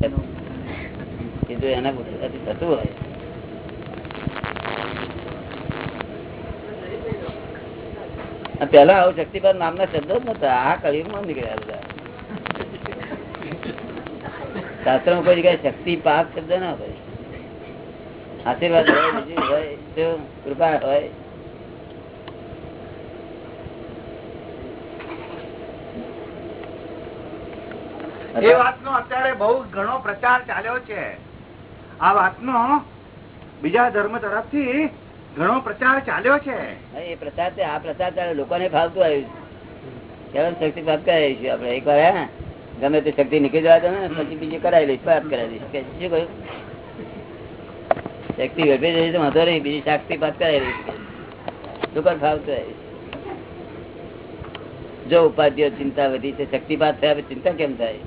પેલા આવું શક્તિપાત નામના શબ્દો જ નતા આ કળિયુગમાં નીકળ્યા બધા. શાસ્ત્રમાં કોઈ જગ્યાએ શક્તિપાત શબ્દ ના હોય. આશીર્વાદ હોય, બીજું હોય કૃપા હોય. એ વાતનો અત્યારે બહુ ઘણો પ્રચાર ચાલ્યો છે. આ વાતનો બીજા ધર્મ તરફથી ઘણો પ્રચાર ચાલ્યો છે. એ પ્રચાર છે આ પ્રચાર ચાલે લોકોને ફાવતું આવ્યું છે શક્તિ પ્રાપ્ત કરાવી છે આપડે એક વાર ગમે તે શક્તિ નીકળી જવા દો ને પછી બીજી કરાવી લઈશ પ્રાપ્ત કરાવી દઈશ. શું કહ્યું? શક્તિ વેઠી જઈ તો વાંધો નહીં બીજી શક્તિ પ્રાપ્ત કરાવી લઈશ દુકાન ફાવતું આવ્યું જો ઉપાધિઓ ચિંતા વધી છે શક્તિપાત થયા ચિંતા કેમ થાય.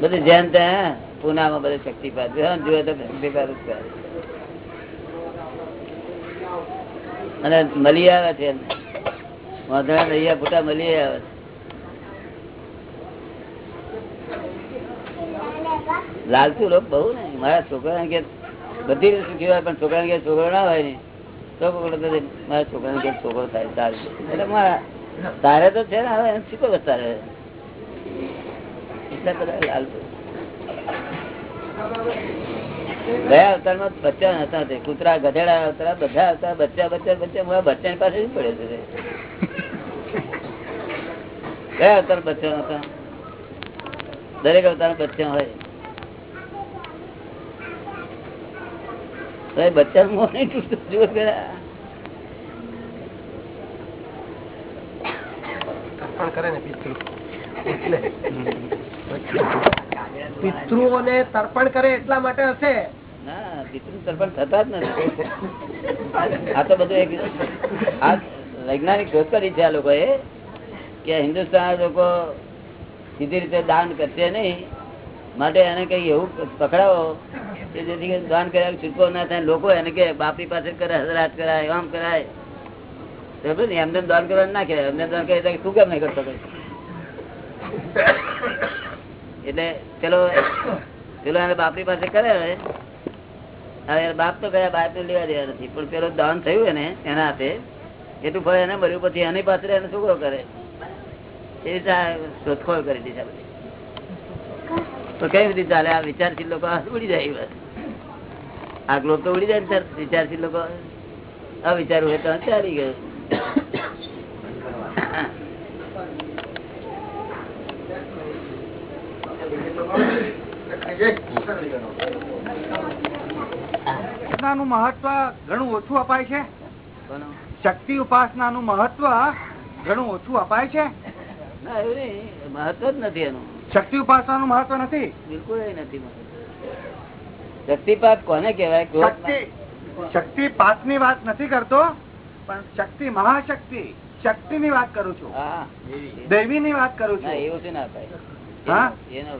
બધું જેમ ત્યાં પુનામાં બધું શક્તિપાત જુએ તો શક્તિપાત જ અને મળી આવે છે. વાંધણા નૈયા ફૂટા મળી આવે છે. લાલતું લોક બહુ ને મારા છોકરા કે બધી રીતે સુખી હોય પણ છોકરા કે છોકરો ના હોય ને તો પકડો મારા છોકરા કે છોકરો થાય સારું એટલે મારા તારે તો છે ને હવે એને શીખો તારે. એટલા બધા ગયા અવતારમાં બચ્ચા હતા તે. કૂતરા ગધેડા અવતાર બધા અવતાર બચ્ચા બચ્ચા બચ્ચા મારા બચ્ચા પાસે જ પડે છે. ગયા અવતાર બચ્ચા હતા. દરેક અવતાર બચ્ચા હોય તો એ બચ્ચા નહીં તૂટતું જુઓ પેલા. પિતૃઓને તર્પણ કરે એટલા માટે હશે. ના પિતૃ તર્પણ થતા જ નથી. આ તો બધું એક આ વૈજ્ઞાનિક શોધ કરી છે આ લોકોએ કે હિન્દુસ્તાન લોકો સીધી રીતે દાન કરશે નહીં. માટે એને કઈ એવું પકડાવો કે જેથી દાન કર્યા છૂટકો ના થાય. લોકો એને કે બાપી પાસે કરે હજરાત કરાય આમ કરાય. બરાબર ને એમને દાન કરવા ના કહેવાય. એમને દાન કરે શું કેમ નહીં કરતો એટલે પેલો પેલો એને બાપરી પાસે કરે હવે હવે બાપ તો કયા બાપ ને લેવા દેવા નથી. પણ પેલો દાન થયું એને, એના હાથે. એટલું ફળ એને મળ્યું. પછી એની પાસે એને છોકરો કરે. એ રીતે શોધખોળ કરી દીધા બધી. તો કઈ રીતે ચાલે? આ વિચારશીલ લોકો ઉડી જાય બસ. આ ગ્લોબ તો ઉડી જાય ને તરત વિચારશીલ લોકો. અવિચારું હોય તો ચાલી ગયો. મહત્વ ઘણું ઓછું અપાય છે? શક્તિ ઉપાસનાનું મહત્વ ઘણું ઓછું અપાય છે. મહત્વ જ નથી એનું. શક્તિ ઉપાસનાનું મહત્વ નથી. બિલકુલ નથી શક્તિપાત કોને કેવાય શક્તિ પાતની વાત નથી કરતો પણ શક્તિ મહાશક્તિ શક્તિ ની વાત કરું છું. દૈવી ની વાત કરું છું. એવું છે ના હા? એના.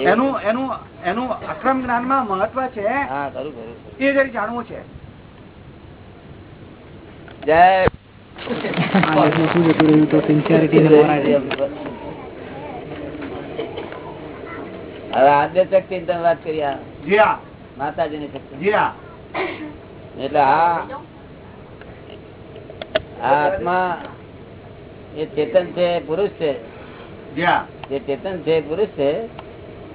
એનું એનું એનું અક્રમ જ્ઞાનમાં મહત્વ છે. એ જરી જાણવું છે. જય. હવે આદ્ય શક્તિ તમે વાત કરી માતાજી ની શક્તિ. એટલે આ આત્મા એ ચેતન છે પુરુષ છે. જે ચેતન છે પુરુષ છે.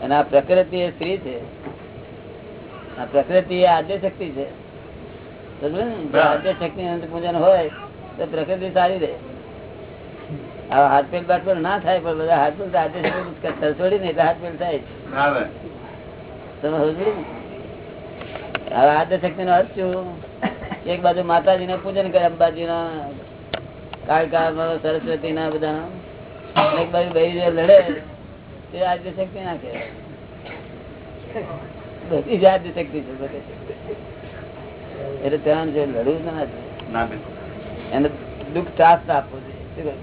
અને આ પ્રકૃતિ એ સ્ત્રી છે. આ પ્રકૃતિ એ આદ્ય શક્તિ છે. આદ્ય શક્તિ પૂજન હોય તો પ્રકૃતિ સારી રહે. આ હાથપેલ બાટપેલ ના થાય પણ બધા હાથપેલ તો આદ્ય શક્તિ સરસોડી ને એટલે હાથપેલ થાય જ. શક્તિ નો? અર્થ શું? એક બાજુ માતાજી ને પૂજન કરે અંબાજી ના કાળકા સરસ્વતી ના બધા એક બાજુ ભાઈ લડે તે આદ્ય શક્તિ ના કહેવાય? બધી જ આદ્ય શક્તિ છે એટલે ત્યાં જે લડવું ના છે ના એને દુઃખ ત્રાસ આપવો જોઈએ?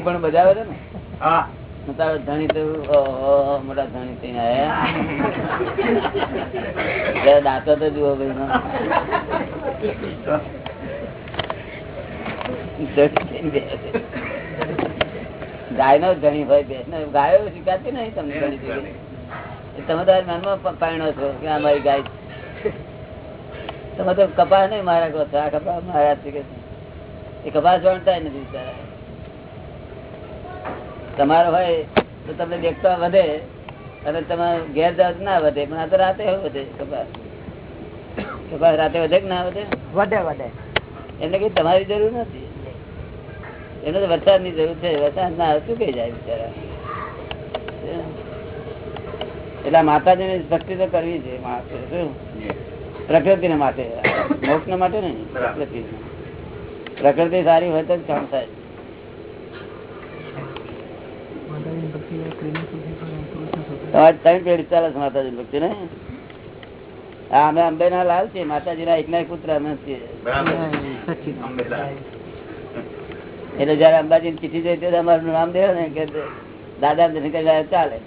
પણ બજાવે છે ને? હા. ધણી ધણી દાંતો તો જુઓ ગાય નો ધણી હોય બે. ગાયો શીખાતી નહીં તમને ઘણી તમે તો મનમાં પાણો છો કે અમારી ગાય તમે તો કપાસ નહીં મારા કહો છો આ કપાસ મારા એ કપાસ જાણતા નથી બિચારા. તમારો હોય તો તમને દેખતા વધે અને તમે ઘેર જાવ ના વધે પણ આ તો રાતે હોય વધે કપાસ. કપાસ રાતે વધે કે ના વધે? વધે વધે. એમને કઈ તમારી જરૂર નથી. એને તો વરસાદની જરૂર છે. વરસાદ ના શું કઈ જાય બિચારા? એટલે માતાજી ની ભક્તિ તો કરવી છે માણસે. શું? પ્રકૃતિ માટે. મોક્ષ માટે નહીં. પ્રકૃતિ પ્રકૃતિ સારી હોય તો જ કામ થાય. તમારે ત્રણ પેઢી ચાલે છે માતાજી ભક્તિ ને? હા અમે અંબે ના લાલ છીએ માતાજી ના એક પુત્ર અમે છીએ. એટલે જયારે અંબાજી ની ચિઠ્ઠી ત્યારે અમારું નામ દેવા ને કે દાદા ચાલે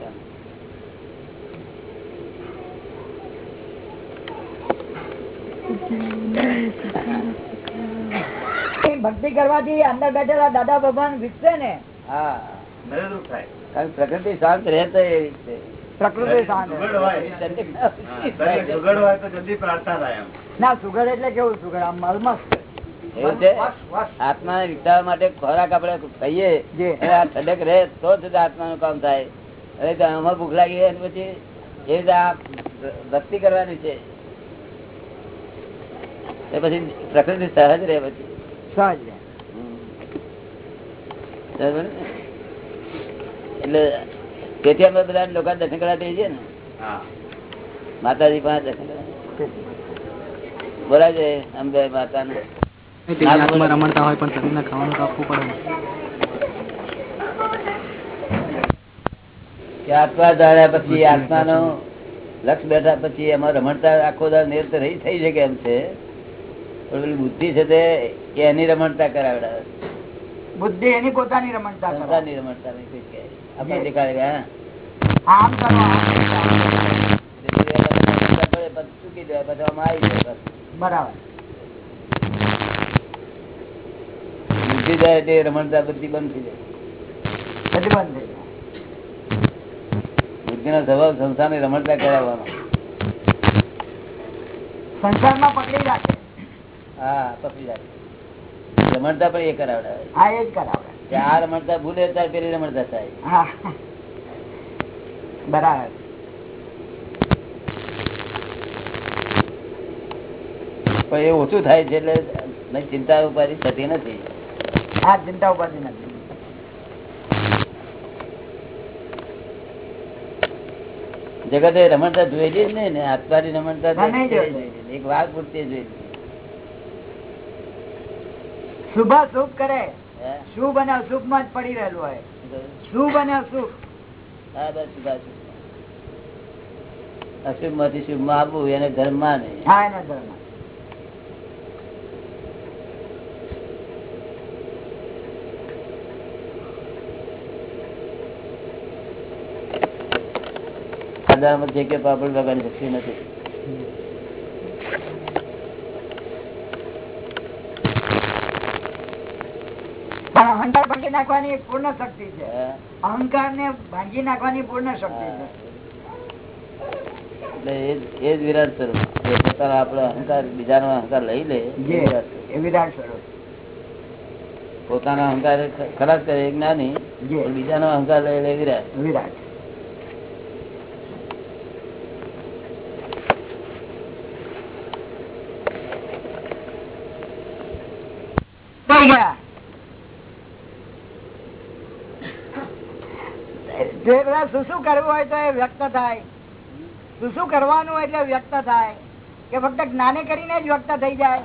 ભક્તિ કરવાથી અંદર બેઠેલા દાદા ભગવાન વિકસે ને. હા. કારણ પ્રકૃતિ શાંત રહેતો એવી છે પ્રકૃતિ શાંત સુગડ હોય. હા, શરીર સુગડ હોય તો જલ્દી પ્રાર્થના થાય એમ. ના સુગર એટલે કેવું સુગર આમ મલમસ્ત એવું છે. વસ, વસ. વિકસાવવા માટે ખોરાક આપણે ખાઈએ. જી. અને આ ઠંડક રહે તો જ આત્માનું કામ થાય. હવે આમાં ભૂખ લાગી ને પછી એ રીતે આ ભક્તિ કરવાની છે. એ પછી પ્રકૃતિ સહજ રહે પછી. સહજ રે. એટલે તેથી અમે બધા લોકો દર્શન કરવા જઈએ છીએ ને? માતાજી પાસે દર્શન કરવા. બોલાય છે અંબે માતાનું. આત્મા રમણતા હોય પણ શરીરને ખાવાનું તો આપવું પડે ને. આત્મા ધાર્યા પછી આત્માનો લક્ષ બેઠા પછી એમાં રમણતા આખો દાડો નિરત રહી થઈ શકે એમ છે. પણ બુદ્ધિ છે તે એની રમણતા કરાવડાવે. બુદ્ધિ એની પોતાની રમણતા પોતાની રમણતા નહીં દેખાડે હા. આમ રમણતા ચૂકી જાય આવી જાય બરાબર. બુદ્ધિ જાય તે રમણતા બધી બંધ થઈ જાય. બધી બંધ થઈ જાય. બુદ્ધિનો સ્વભાવ સંસારની રમણતા કરાવવાનો સંસારમાં પકડી રાખે. હા પકડી જાય રમણતા પણ એ કરાવડાવે. હા એ જ કરાવે કે આ રમણતા ભૂલે ત્યારે પેલી રમણતા થાય. બરાબર. પણ એ ઓછું થાય છે એટલે ચિંતા ઉપાધિ થતી નથી. હા ચિંતા ઉપાધિ નથી. જગતે રમણતા જોઈ જ ને આત્માની રમણતા. એક વાત પૂરતી જોઈ શુભા શુભ કરે? શુભ અને અશુભમાં જ પડી રહેલું હોય? શુભ અને અશુભ. હા બસ શુભ અશુભ. માંથી શુભમાં આવવું એને ધર્મ માને હા એના ધર્મ જે કે પાપડ વગાડી શક્તિ નથી પણ અહંકાર ભાંગી નાખવાની પૂર્ણ શક્તિ છે. અહંકાર ને ભાંગી નાખવાની પૂર્ણ શક્તિ છે. એ જ- વિરાટ સ્વરૂપ. પોતાનો અહંકાર બીજાનો અહંકાર લઈ લે એ વિરાટ સ્વરૂપ. પોતાનો અહંકાર કરે જ્ઞાની બીજાનો અહંકાર લઈ લે વિરાટ. વિરાટ થઈ ગયા જે બધા શું શું કરવું હોય તો એ વ્યક્ત થાય. શું શું કરવાનું હોય એટલે વ્યક્ત થાય. કે ફક્ત જ્ઞાને કરીને જ વ્યક્ત થઈ જાય.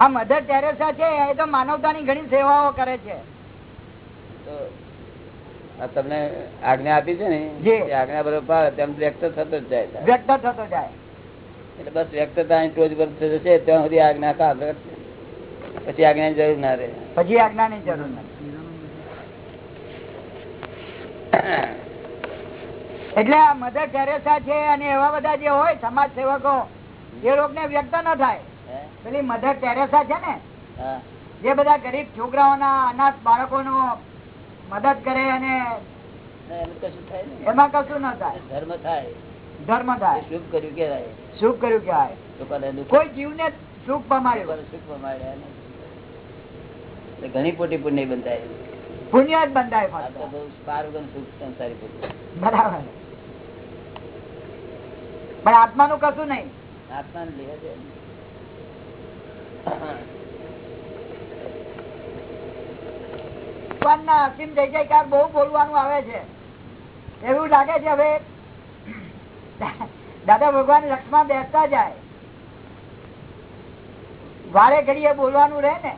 આ મધર ટેરેસા છે એ તો માનવતાની ઘણી સેવાઓ કરે છે. તો આ તમને આજ્ઞા આપી છે ને. આજ્ઞા બરોબર તેમ વ્યક્ત થતો જ જાય વ્યક્ત થતો જાય. એટલે બસ વ્યક્તતા ટોચ પર જશે ત્યાં સુધી આજ્ઞા કામ પછી આજ્ઞાની જરૂર ના રહે. પછી આજ્ઞાની જરૂર નથી. એટલે આ મધર ટેરેસા છે અને એવા બધા જે હોય સમાજ સેવકો એ રોગ ને વ્યક્ત ન થાય. પેલી મધર ટેરેસા છે ને જે બધા ગરીબ છોકરાઓના અનાથ બાળકો મદદ કરે અને ના, એમ કશું ને ન થાય ધર્મ થાય. ધર્મ થાય. શુભ કર્યું કેવાય શુભ કર્યું કેવાય કોઈ જીવ જીવને સુખ પમાડ્યું. સુખ પમાડ્યા ઘણી પોટી પુણ્ય બંધાય પુણ્ય જ બંધાય. બરાબર. પણ આત્માનું કશું નહીં. ને. ભગવાનના અસીમ જય જયકાર બહુ બોલવાનું આવે છે. એવું લાગે છે હવે દાદા ભગવાન લક્ષમાં બેસતા જાય. વારે ઘડીએ બોલવાનું રહે ને.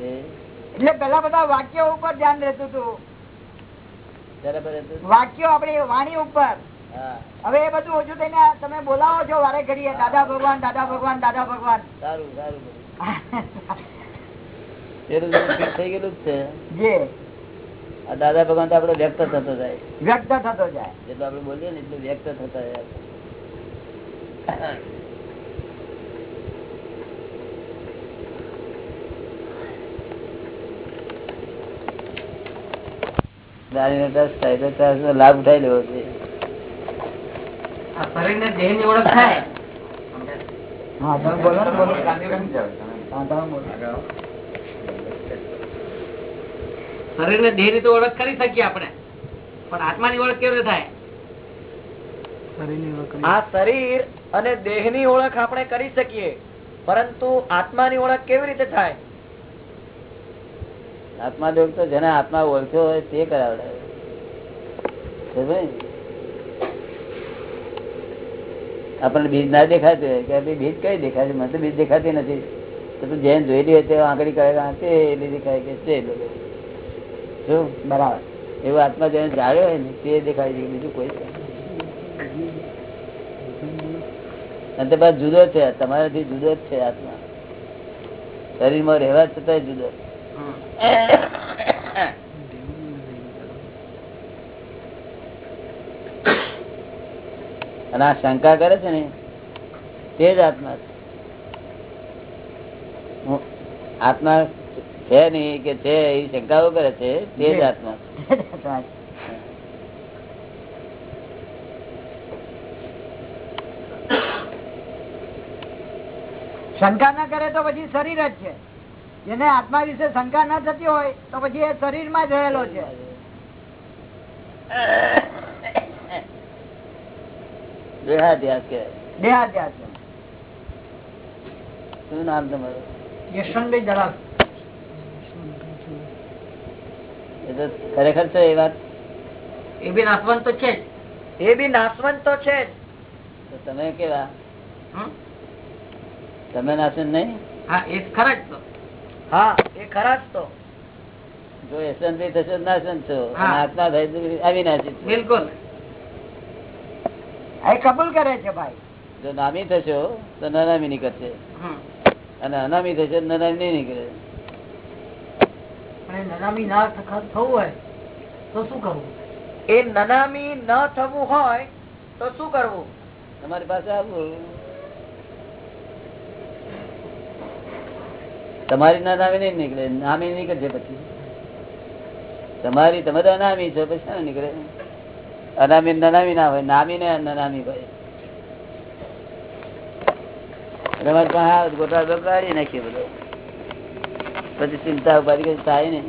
એટલે પેલા બધા વાક્યો ઉપર ધ્યાન રહેતું હતું. વાક્યો આપણી વાણી ઉપર. હવે એ બધું ઓછું થઈને તમે બોલાવો છો વારે ઘડીએ દાદા ભગવાન દાદા ભગવાન દાદા ભગવાન. સારું સારું. થઈ ગયેલું જ છે. દાદા ભગવાન તો આપડે વ્યક્ત થતો જાય. વ્યક્ત થતો જાય. જેટલું આપડે બોલીએ ને એટલું વ્યક્ત થતા જાય. દારીનો ટચ થાય તો ટચનો લાભ ઉઠાઈ લેવો છે. શરીર ને દેહની તો ઓળખ કરી શકીએ આપણે પણ આત્મા ની ઓળખ કેવી રીતે થાય? આ શરીર અને દેહની ઓળખ આપણે કરી શકીએ પરંતુ આત્મા ની ઓળખ કેવી રીતે થાય? આત્મા જોગ તો જેને આત્મા ઓળખ્યો હોય તે કરાવડે આપણને બીજ ના દેખાતી હોય, કે બીજ કઈ દેખાય છે મને તો બીજ દેખાતી નથી. તો તું જેને જોયેલી હોય તે આંકડી કરે કે આ તે એટલી દેખાય કે બોલે શું? બરાબર. એવું આત્મા જેને જાળ્યો હોય ને, તે દેખાય છે બીજું કોઈ. અને તે બાદ જુદો છે, તમારાથી જુદો જ છે આત્મા. શરીરમાં રહેવા છતાંય જુદો અને આ શંકા કરે છે ને તે જ આત્મા આત્મા છે નહીં કે છે એ શંકાઓ કરે છે તે જ આત્મા શંકા ના કરે તો પછી શરીર જ છે. જેને આત્મા વિશે શંકા ના થતી હોય તો પછી એ શરીરમાં જ રહેલો છે. દેહાધ્યાસ કહેવાય દેહાધ્યાસ. છે. શું નામ તમારું? યશવંતભાઈ દલાલ. એ તો ખરેખર છે એ વાત? એ બી નાશવંત તો છે એ બી નાશવંત તો છે તમે કેવા? તમે નાશન નહીં? હા એ ખરા જ તો. હા. એ ખરા જ તો. જો યશવંતભાઈ થશો તો નાશન છો હા. અને આત્મા થાય અવિનાશી બિલકુલ. એ કબૂલ કરે છે ભાઈ. જો નામી થશો તો નનામી નીકળશે. અને અનામી થશે નનામી નહીં નીકળે. નનામી ના થવું હોય તો શું કરવું? એ નનામી ન થવું હોય તો શું કરવું? તમારી પાસે આવવું તમારી નનામી નહીં નીકળે નામે નીકળશે પછી. તમારી તમે તો અનામી છો પછી શું નીકળે? અનામી ને નનામી ના હોય નામી ને નનામી હોય. નાખીએ બધો. પછી ચિંતા કઈ થાય ને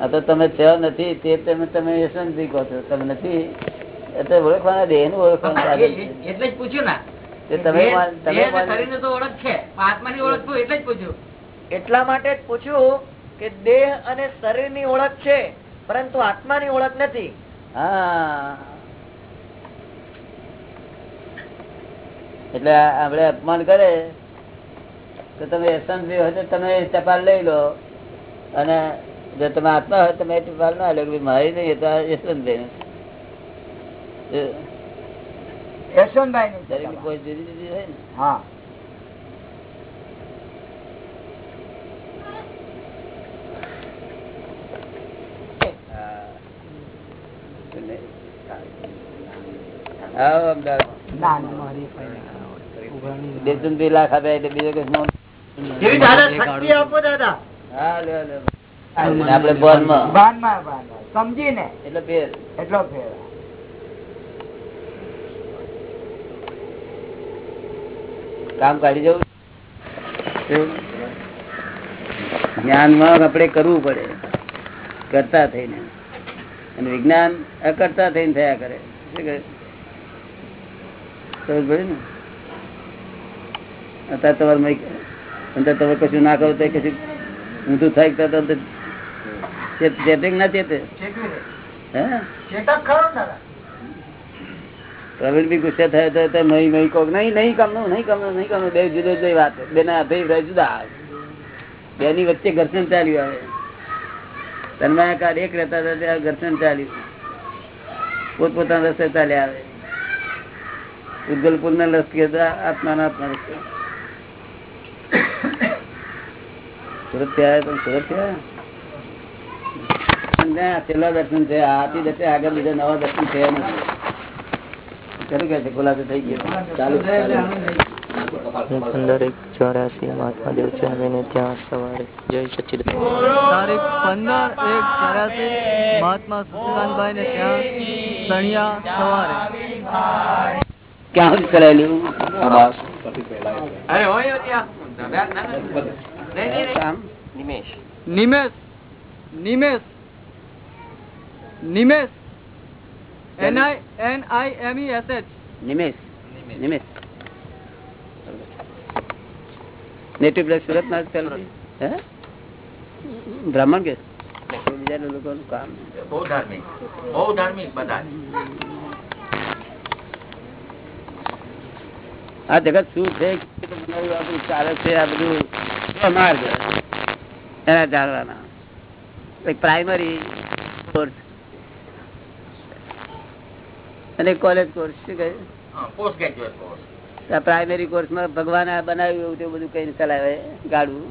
આ તો તમે થયો નથી તે તમે તમે કહો છો. તમે નથી એટલે ઓળખવાના દેહનું ઓળખવાનું એટલે જ પૂછ્યું ના. એટલે માટે જ પૂછ્યું કે દેહ અને શરીરની ઓળખ છે પરંતુ આત્માની ઓળખ નથી. હા. એટલે આપડે આપણે અપમાન કરે તો તમે યશવંતભાઈ હોય તો તમે ટપાલ લઈ લો. અને જો તમે આત્મા હોય તમે ટપાલ ના લો. મારી નહીં એ તો યશવંતભાઈ યશવંતભાઈ નું છે કોઈ જુદી જુદી હોય ને? હા. હા. એટલે અમદાવાદ ના ના બે લાખ આપ્યા એટલે બીજો કઈ નો- એવી દાદા શક્તિ આપો દાદા હા લ્યો, લ્યો. આપણે બોનમાં ભાનમાં ભાનમાં સમજીને એટલે ફેર એટલો ફેર કામ કાઢી જવું? જ્ઞાનમાં આપણે કરવું પડે. કરતા થઈને. અને વિજ્ઞાન અકર્તા થઈને થયા કરે. શું કરે ને? અત્યારે તમારે અંદર તમે કશું ના કરો તો કશું ઊંધું થાય તો તો ચેત- ચેતે ના ચેતે? હે? ચેતક ખરો દાદા પ્રવીણ બી ગુસ્સે થયો તો તે મહી મહી કોક, નહીં નહીં કમનું નહીં કમનું નહીં કમનું. બે જુદી જુદી વાત બે ના અભિપ્રાય જુદા બે ની વચ્ચે ઘર્ષણ ચાલ્યું આવે. તન્માયાકાર એક રહેતા હતા ત્યાં ઘર્ષણ ચાલ્યું. પોતપોતાના રસ્તે ચાલ્યા આવે. ઉદ્ગલપુર ના લશ્કર આત્મા ના આત્મા લશ્કર. સુરતથી આવ્યા તો સુરત થયા? છેલ્લા દર્શન છે આથી દર્શન, આગળ બીજા નવા દર્શન થયા નથી. ખરું કે છે ખુલાસો થઈ ગયો ચાલુ ચાલુ. હું પંદર એક ચોર્યાસી મહાત્મા દેવચંદ્રને ત્યાં સવારે જય સચિદાન તારીખ પંદર એક ચોર્યાસી મહાત્મા સચિદાનભાઈ ને ત્યાં સણિયા સવારે ક્યાં સુધી કરાયેલું અરે હોય ત્યાં ના, ના, ના. નહીં, નહીં, નહીં. કામ Nimesh Nimesh Nimesh Nimesh N I N I M E S H Nimesh Nimesh native plus Surat ના જ ચાલુ હે બ્રાહ્મણ કે બીજા લોકોનું કામ બહુ ધાર્મિક બહુ ધાર્મિક બધા આ જગત શું છે કેટલું બનાવ્યું, આ બધું ચાલે છે આ બધું માર્ગ એના જાણવાના પ્રાઇમરી કોર્સ અને કોલેજ કોર્સ શું કહે? પોસ્ટ ગ્રેજ્યુએટ કોર્સ આ પ્રાઇમરી કોર્સમાં ભગવાન આ બનાવ્યું એવું બધું કઈ ચલાવે ગાડું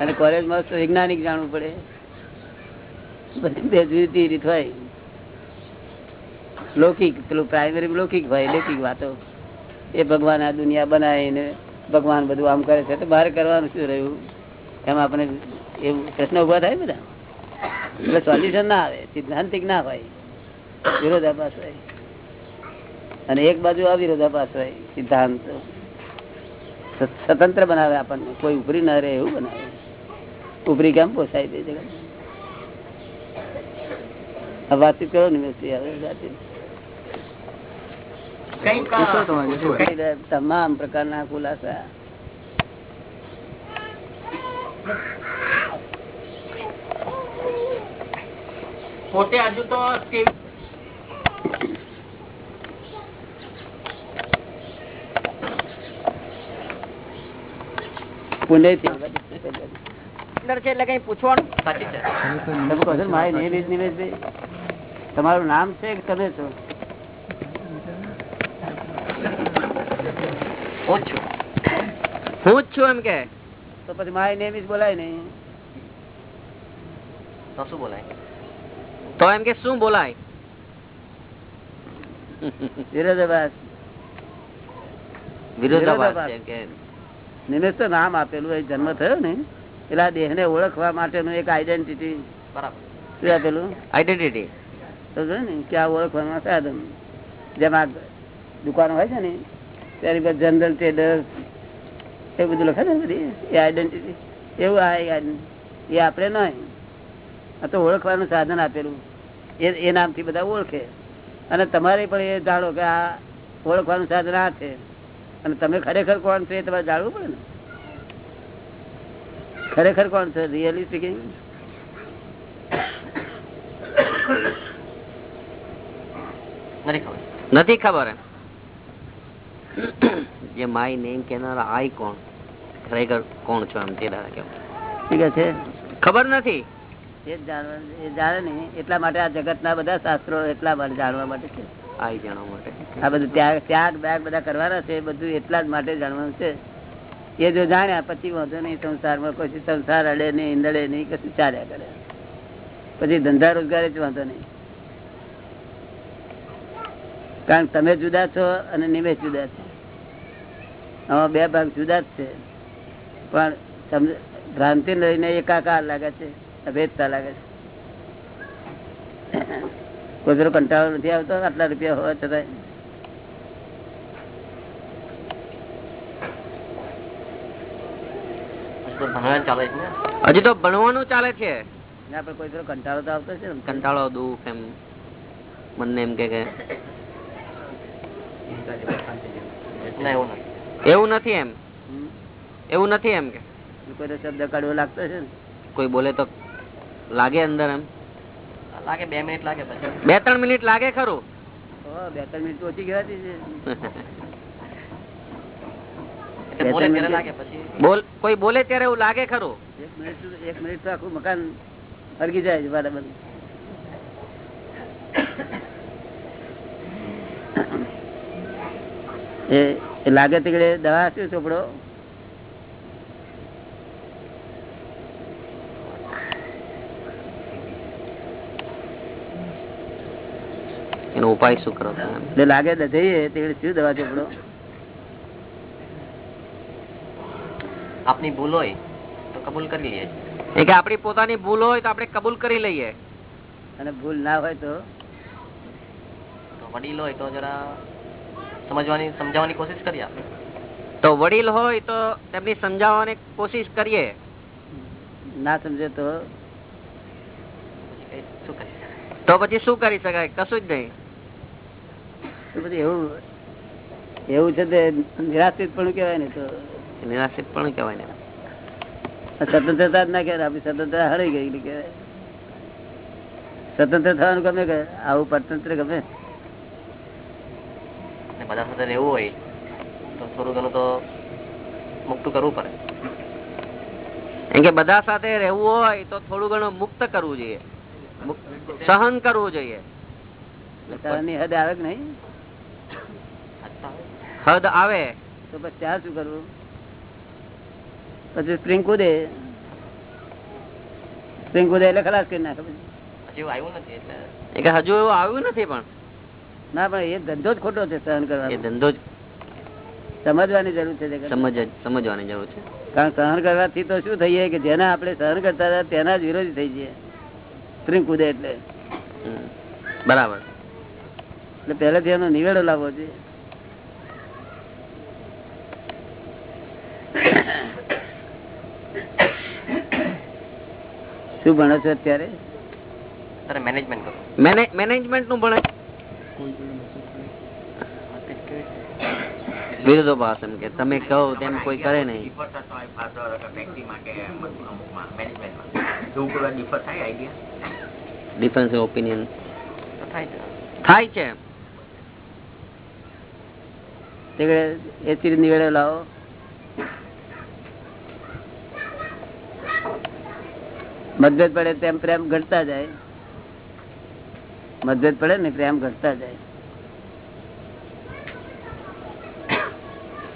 અને કોલેજમાં તો વૈજ્ઞાનિક જાણવું પડે. બધી બે જુદી જુદી રીત હોય. લૌકિક પેલું પ્રાઇમરી લૌકિક હોય લૌકિક વાતો. એ ભગવાન આ દુનિયા બનાવીને ભગવાન બધું આમ કરે છે. તો બહાર કરવાનું શું રહ્યું? એમાં આપણે એવું પ્રશ્ન ઊભા થાય બધા? એટલે સોલ્યુશન ના આવે સિદ્ધાંતિક ના હોય વિરોધાભાસ હોય. અને એક બાજુ અવિરોધાભાસ હોય સિદ્ધાંત. સ્વતંત્ર બનાવે આપણને. કોઈ ઉપરી ના રહે એવું બનાવે. ઉપરી કેમ પોસાય દે જગત? વાતચીત કરો ને કઈ તમામ પ્રકારના ખુલાસા. પોતે હજુ તો કેવી પુણ્યથી અંદર છે એટલે કઈ પૂછવાનું સાચી છે તમે કહો છો ને, મારે નિવેશ તમારું નામ છે કે તમે છો? હું જ છું. હું જ છું એમ કે. તો પછી માય નેમ ઇઝ બોલાય નહીં. તો શું બોલાય? તો એમ કે શું બોલાય? વિરોધાભાસ. વિરોધાભાસ કે. નિમેશ તો નામ આપેલું એ જન્મ થયો ને એટલે આ દેહ ને ઓળખવા માટેનું એક આઈડેન્ટિટી બરાબર. આપેલું? આઈડેન્ટિટી ને કે આ સાધન. જેમ આ દુકાન હોય છે ને ત્યારે પર જનરલ ટ્રેડર્સ એ બધું લખે ને બધી? એ આઈડેન્ટિટી એવું આ એ આપણે નહીં આ તો ઓળખવાનું સાધન આપેલું. એ એ નામથી બધા ઓળખે. અને તમારે પણ એ જાણો કે આ ઓળખવાનું સાધન આ છે. અને તમે ખરેખર કોણ છો એ તમારે જાણવું પડે ને? ખરેખર કોણ છે? રિયલી સ્પીકિંગ નથી ખબર. જે માય નેમ કેનાર આઈ કોણ? ખરેખર કોણ છો એમ તે ઠીક છે? ખબર નથી. એ જાણવા એ જાણે ને એટલા માટે આ જગતના બધા શાસ્ત્રો એટલા માટે જાણવા માટે છે. આ બધું ત્યાગ ત્યાગ ત્યાગ બધા કરવાના છે બધું એટલા જ માટે જાણવાનું છે. એ જો જાણ્યા, પછી વાંધો નહીં, સંસારમાં કોઈ સંસાર અડે નહીં ઈંદડે નહીં, કશું ચાલ્યા કરે. પછી ધંધા રોજગાર જ વાંધો નહીં. કારણ તમે જુદા છો અને નિમેશ જુદા છે. આમાં બે ભાગ જુદા જ છે. પણ ભ્રાંતિ લઈને એકાકાર લાગે છે, અભેદતા લાગે છે. કોઈ કંટાળો નથી આવતો? આટલા રૂપિયા હોવા છતાં હજી તો ભણવાનું ચાલે છે. ના પણ કોઈ કંટાળો તો આવતો છે કંટાળો દુઃખ એમ. મને એમ કે કે એવું નથી. એમ. એવું નથી એમ કે. કોઈનો શબ્દ કાઢવો લાગતો છે કોઈ બોલે તો લાગે અંદર એમ. લાગે બે મિનિટ લાગે બે ત્રણ મિનિટ લાગે ખરું? બે ત્રણ મિનિટ ઓછી કહેવાતી છે. બોલે ત્યારે લાગે કોઈ બોલે ત્યારે એવું લાગે ખરું? એક મિનિટ એક મિનિટ તો આખું મકાન હરગી જાય છે બરાબર એ એ લાગે તે દવા શું ચોપડો એનો ઉપાય શું કરો? એટલે લાગે જઈએ તે શું દવા ચોપડો? આપની ભૂલ હોય તો કબૂલ કરી લઈએ. એ કે આપણી પોતાની ભૂલ હોય તો આપણે કબૂલ કરી લઈએ. અને ભૂલ ના હોય તો? તો વડીલ હોય તો જરા સમજવાની સમજાવવાની કોશિશ કરીએ આપણે. તો વડીલ હોય તો તેમની સમજાવવાની કોશિશ કરીએ. ના સમજે તો? શું કરી તો પછી શું કરી શકાય? કશું જ નહીં. તો પછી એવું એવું છે તે નિરાશ્રિત પણ કહેવાય ને તો. નિરાશિત પણ કહેવાય ને. સ્વતંત્રતા જ ના કહેવાય આપણી સ્વતંત્રતા હળી ગઈ કહેવાય. સ્વતંત્ર થવાનું ગમે કે આવું પરતંત્ર ગમે. બધા સાથે રહેવું હોય તો થોડું ઘણું તો મુક્ત કરવું પડે. કે બધા સાથે રહેવું હોય તો થોડું ઘણું મુક્ત કરવું જોઈએ. સહન કરવું જોઈએ. હદ આવે કે નહીં? હદ આવે તો પછી ત્યાં શું કરવું? પછી સ્પ્રિંગ કૂદે. સ્પ્રિંગ કૂદે એટલે ખલાસ કરી નાખે પછી. આવ્યું નથી એટલે. હજુ એવું આવ્યું નથી પણ. ના પણ એ ધંધો જ ખોટો છે સહન કરવાનો. ધંધો જ સમજવાની જરૂર છે સમજવાની જરૂર છે. કારણ સહન કરવાથી તો શું થઈએ કે જેના આપણે સહન કરતા હતા તેના જ વિરોધી થઈ જઈએ સ્પ્રિંગ કૂદે એટલે. બરાબર. એટલે પહેલેથી એનો નિવેડો લાવવો જોઈએ. શું ભણો છો અત્યારે? મેનેજમેન્ટ મેનેજમેન્ટનું ભણે? વિરોધાભાસ એમ કે તમે કહો તેમ કોઈ કરે નહીં. ડિફરન્સ ઓપિનિયન થાય છે થાય છે. તે એ ચીજ નિવેડો લાવો. મતભેદ પડે તેમ પ્રેમ ઘટતા જાય. મતભેદ પડે ને પ્રેમ ઘટતા જાય.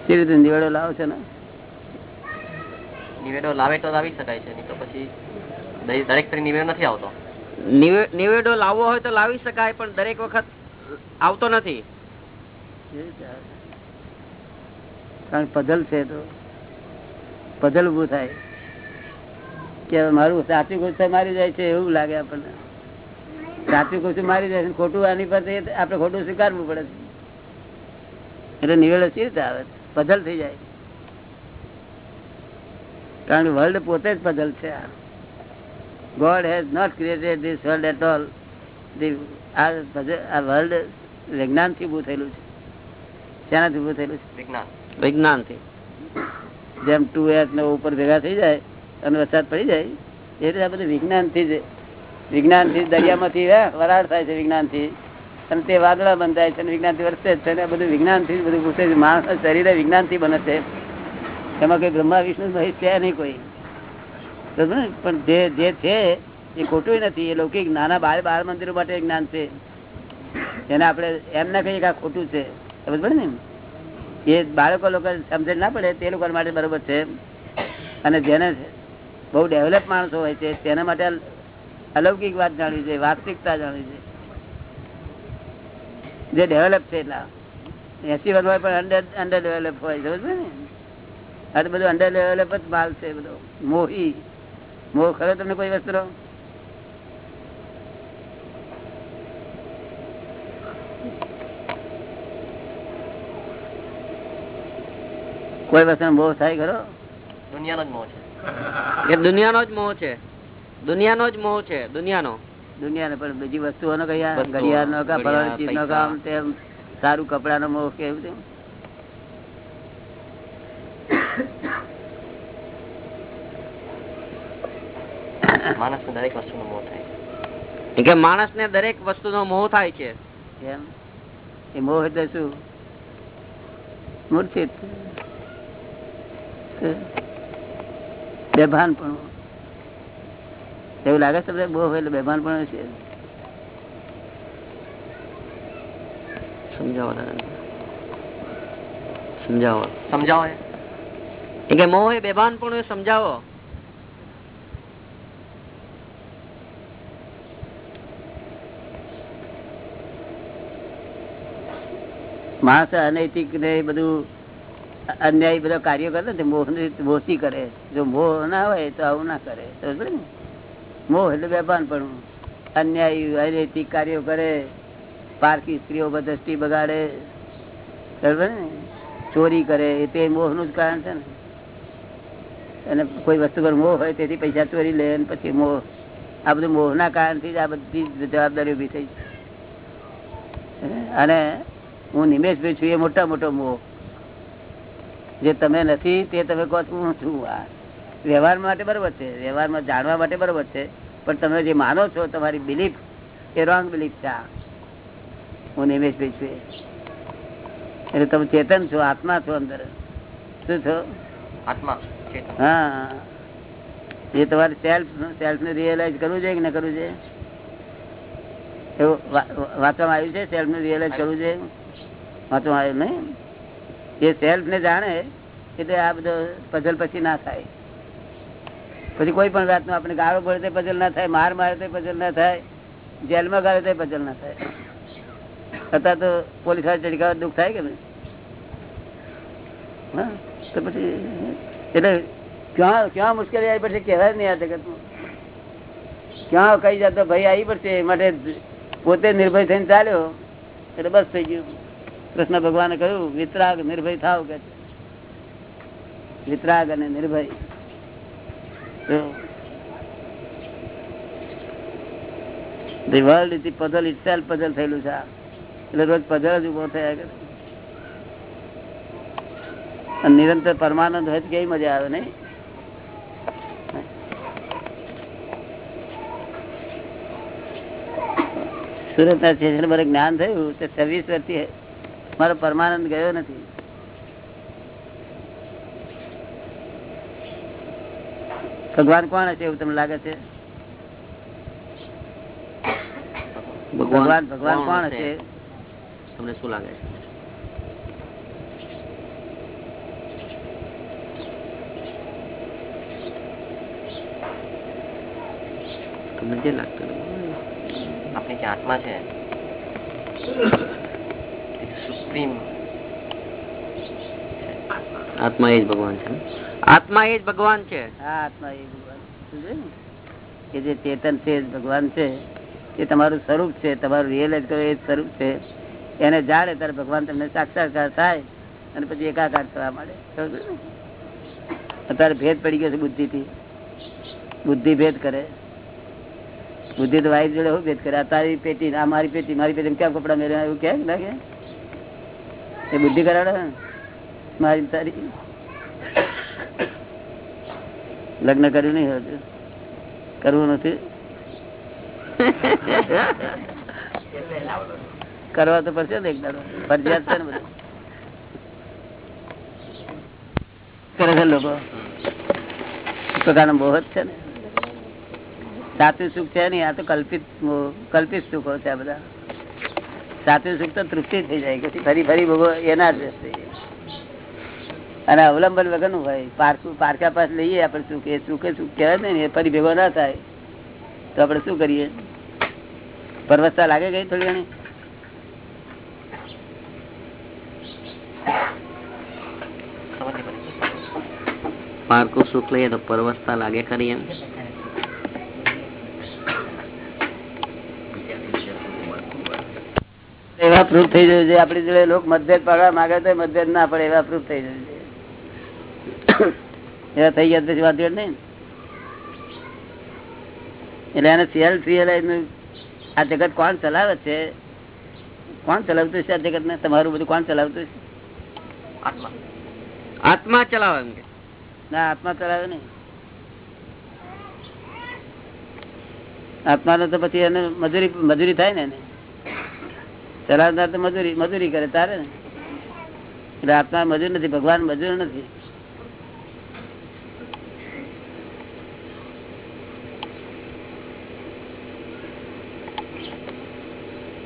કેવી રીતે નિવેડો લાવો છો ને? નિવેડો લાવે તો લાવી શકાય છે તો પછી દરેક- દરેક નિવેડો નથી આવતો. નિવેડો લાવવો હોય તો લાવી શકાય પણ દરેક વખત આવતો નથી. કારણ પધલ છે તો. પધલ ઉભું થાય. કે મારું સાચું ગુસ્સો મારી જાય છે એવું લાગે આપણને. સાચું ગુસ્સો મારી જાય છે ખોટું આની પર આપણે ખોટું સ્વીકારવું પડે છે. એટલે નિવેડો સી રીતે આવે? પધલ થઈ જાય. કારણ કે વર્લ્ડ પોતે જ પધલ છે આ. God has not created this world at all આ વર્લ્ડ વિજ્ઞાનથી ઉભું થયેલું છે. શેનાથી ઉભું થયેલું છે. વિજ્ઞાન. વિજ્ઞાનથી જેમ ટુ એચ ને ઉપર ભેગા થઈ જાય અને વરસાદ પડી જાય, એ રીતે બધું વિજ્ઞાનથી જ વિજ્ઞાનથી દરિયામાંથી વરાળ થાય છે વિજ્ઞાનથી. અને તે વાદળા બંધાય છે અને વિજ્ઞાનથી વરસે છે અને બધું વિજ્ઞાનથી જ બધું પૂછે છે. માણસના શરીરે વિજ્ઞાનથી બને છે. એમાં કોઈ બ્રહ્મા, વિષ્ણુ, મહેશ છે નહીં કોઈ? પણ જે જે છે, એ ખોટું નથી. એ લૌકિક નાના બાળ બાળ મંદિરો માટે જ્ઞાન છે. એને આપણે એમ ના કહીએ કે આ ખોટું છે. સમજ પડે ને એ બાળકો લોકો સમજણ ના પડે, તે લોકો માટે બરોબર છે. અને જેને બહુ ડેવલપ માણસો હોય છે, તેના માટે અલૌકિક વાત જાણવી છે વાસ્તવિકતા જાણવી છે જે ડેવલપ છે એટલા. એસી વર્ષ પણ અંડર અંડર ડેવલપ હોય સમજ ને? આ તો બધું અંડર ડેવલપ જ માલ છે બધો. મોહી. મોહ ખરો તમને કોઈ વસ્તુ કોઈ વસ્તુ મોહ થાય ખરો? દુનિયાનો જ મોહ છે. એ દુનિયાનો જ મોહ છે. દુનિયાનો જ મોહ છે દુનિયાનો. દુનિયાને પણ બીજી વસ્તુઓનો કયા વસ્તુઓ, નો કા ઘડિયાળ, ફલાણી ચીજ નો પૈસા. કામ તેમ સારું કપડા નો મોહ કે એવું. માણસ દરેક વસ્તુનો મોહ થાય. કે માણસ ને દરેક વસ્તુનો મોહ થાય છે. એમ એ મોહ એટલે શું? મૂર્છિત. બેભાન પણ એવું લાગે છે તમને? મોહ એટલે બેભાન પણ છે. સમજાવો સમજાવો. સમજાવો. એ. એ કે મોહ એ બેભાન પણ સમજાવો. માણસ અનૈતિક ને એ બધું અન્યાય બધા કાર્યો કરે ને મોહ મોહથી કરે. જો મોહ ના હોય તો આવું ના કરે. મોહ એટલે વેપાન પણ. અન્યાય, અનૈતિક કાર્યો કરે. પારકી સ્ત્રીઓ પર દ્રષ્ટિ બગાડે. ચોરી કરે. એ તે મોહનું જ કારણ છે ને. અને કોઈ વસ્તુ પર મોહ હોય તેથી પૈસા ચોરી લે અને પછી મોહ. આ બધું મોહ ના કારણથી જ આ બધી જવાબદારી ઊભી થઈ અને હું નિમેશભાઈ છું, એ મોટા મોટો મોહ. જે તમે નથી તે તમે કહો છો હું છું આ. વ્યવહાર માટે બરોબર છે વ્યવહારમાં જાણવા માટે બરોબર છે પણ તમે જે માનો છો તમારી બિલીફ એ રોંગ બિલીફ છે હું નિમેશભાઈ છું એટલે તમે ચેતન છો આત્મા છો અંદર. શું છો? આત્મા હા એ તમારે સેલ્ફ સેલ્ફ ને રિયલાઇઝ કરવું જોઈએ કે ના કરવું જોઈએ? એવું વાંચવામાં આવ્યું છે? સેલ્ફ ને રિયલાઇઝ કરવું જોઈએ? વાંચવામાં આવ્યું નહીં? એ સેલ્ફ ને જાણે એટલે આ બધો પઝલ પછી ના થાય. પછી કોઈ પણ વાતનો આપણે ગાળો પડે તો પઝલ ના થાય, માર મારે તો પઝલ ના થાય, જેલમાં ગાળે તો પઝલ ના થાય. છતાં તો પોલીસવાળા ચડકાવે દુઃખ થાય કે નહીં? હા, તો પછી એટલે ક્યાં ક્યાં મુશ્કેલી આવી પડશે કહેવાય જ નહીં આ જગતમાં. ક્યાં કઈ જાતો ભાઈ આવી પડશે એ માટે પોતે નિર્ભય થઈને ચાલ્યો, એટલે બસ થઈ ગયું. કૃષ્ણ ભગવાને કહ્યું, વિતરાગ નિર્ભય થાવ કે વિતરાગ અને નિર્ભય. નિરંતર પરમાનંદ હોય કે મજા આવે નહીં? સુરત ના સ્ટેશન પર જ્ઞાન થયું તે છવ્વીસ વર્ષથી મારો પરમાનંદ ગયો નથી. ભગવાન કોણ હશે એવું તમને લાગે છે? ભગવાન ભગવાન કોણ હશે? તમને શું લાગે છે? તમને જે લાગતું આપણી જે આત્મા છે. આત્મા એ જ ભગવાન છે આત્મા એ જ ભગવાન છે. હા આત્મા એ ભગવાન કે જે ચેતન છે ભગવાન છે. એ તમારું સ્વરૂપ છે તમારું રિયલાઇઝ કરો એ સ્વરૂપ છે. એને જાણે ત્યારે ભગવાન તમને સાક્ષાત્કાર થાય અને પછી એકાકાર થવા મળે અત્યારે ભેદ પડી ગયો છે બુદ્ધિ થી બુદ્ધિ ભેદ કરે. બુદ્ધિ તો વાઈફ જોડે શું ભેદ કરે? આ તારી પેટી આ મારી પેટી મારી પેટી કેમ કપડા મેળવ્યા એવું કે ના કે એ બુદ્ધિ કરાડે મારી તારી લગ્ન કર્યું નહીં હજુ કરવું નથી. કરવા તો પડશે ને એક દાડો. ફરજિયાત છે ને બધું. કરે છે લોકો? પ્રકારનો બહુ જ છે ને. સાચું સુખ છે નહીં, આ તો કલ્પિત કલ્પિત સુખો છે આ બધા. સાચું સુખ તો તૃપ્તિ થઈ જાય ફરી ફરી ભોગો એના જ અને અવલંબન વગર હોય. પારકું પારકા પાસ લઈએ આપણે સુખ. એ સુખે સુખ કહેવાય ને ફરી ભેગો ના થાય. તો આપણે શું કરીએ? પરવસતા લાગે ગઈ થોડી ઘણી? પારકું સુખ લઈએ તો પરવસતા લાગે ખરી એમ? એવા પ્રૂફ થઈ જવું છે. આપડી જોડે લોકો મતભેદ પાડવા માંગે તો મતભેદ ના પડે એવા પ્રૂફ થઈ જવું છે. એવા થઈ ગયા પછી વાંધો નહીં. એટલે એને સેલ્ફ રિયલાઇઝ આ જગત કોણ ચલાવે છે? કોણ ચલાવતું છે આ જગત ને તમારું બધું કોણ ચલાવતું છે? આત્મા. ચલાવે એમ કે. ના આત્મા ચલાવે નહીં. આત્મા તો પછી એને મજૂરી મજૂરી થાય ને એને. ચલાવનાર તો મજૂરી મજૂરી કરે તારે? ને એટલે આત્મા મજૂર નથી ભગવાન મજૂર નથી.